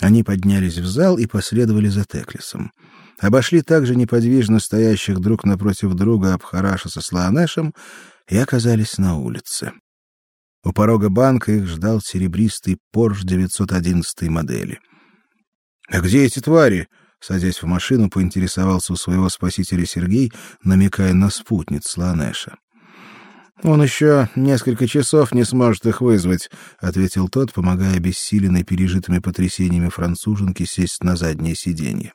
Они поднялись в зал и последовали за Теклисом. Обошли также неподвижно стоящих друг напротив друга Абхараша со Слаанешем и оказались на улице. У порога банка их ждал серебристый Porsche 911 модели. А где эти твари? Садясь в машину, поинтересовался у своего спасителя Сергей, намекая на спутниц Сланеша. Он еще несколько часов не сможет их вызвать, ответил тот, помогая обессиленной пережитыми потрясениями француженке сесть на заднее сиденье.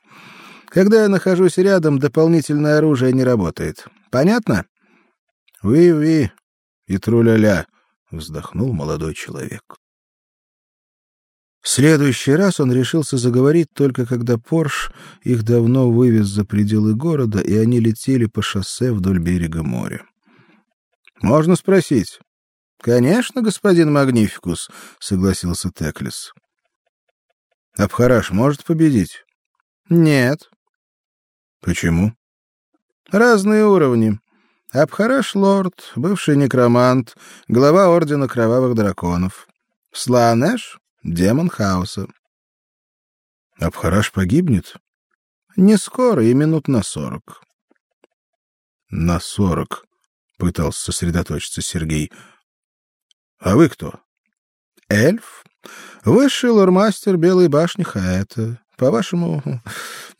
Когда я нахожусь рядом, дополнительное оружие не работает. Понятно? Ви-ви и труля-ля, вздохнул молодой человек. В следующий раз он решился заговорить только когда Порш их давно вывез за пределы города, и они летели по шоссе вдоль берега моря. Можно спросить? Конечно, господин Магнификус, согласился Теклис. Абхараш может победить? Нет. Почему? Разные уровни. Абхараш лорд, бывший некромант, глава ордена кровавых драконов. Сланеш демон хаоса. Абхараш погибнет? Не скоро, и минут на сорок. На сорок, пытался сосредоточиться Сергей. А вы кто? Эльф, высший лормастер Белой башни Хаэта. По-вашему,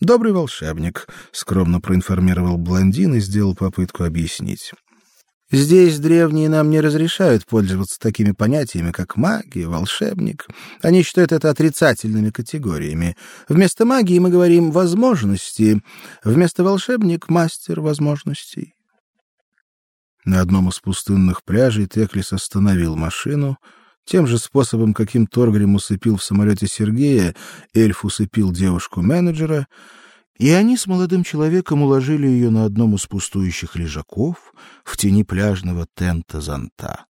добрый волшебник, скромно проинформировал блондин и сделал попытку объяснить. Здесь древние нам не разрешают пользоваться такими понятиями, как магия, волшебник. Они считают это отрицательными категориями. Вместо магии мы говорим возможности, вместо волшебник мастер возможностей. На одном из пустынных пляжей Теклис остановил машину, тем же способом, каким Торгрим усыпил в самолете Сергея, эльф усыпил девушку-менеджера — и они с молодым человеком уложили ее на одном из пустующих лежаков в тени пляжного тента зонта.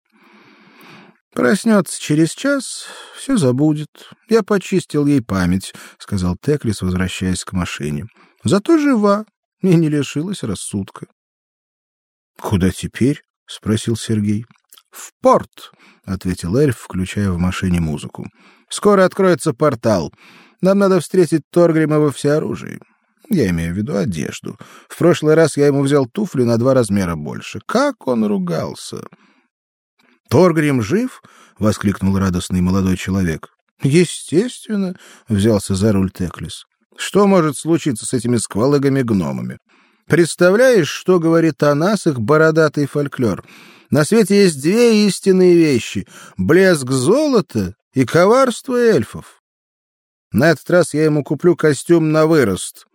Проснется через час, все забудет. Я почистил ей память, сказал Теклис, возвращаясь к машине. Зато жива и не лишилась рассудка. Куда теперь? спросил Сергей. В порт, ответил эльф, включая в машине музыку. Скоро откроется портал. Нам надо встретить Торгрима во всеоружии. Я имею в виду одежду. В прошлый раз я ему взял туфли на два размера больше. Как он ругался! Торгрим жив? воскликнул радостный молодой человек. Естественно, взялся за руль Теклис. Что может случиться с этими сквалыгами-гномами? Представляешь, что говорит о нас их бородатый фольклор? На свете есть две истинные вещи: блеск золота и коварство эльфов. На этот раз я ему куплю костюм на вырост.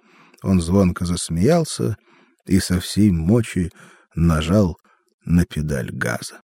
Он звонко засмеялся и со всей мочи нажал на педаль газа.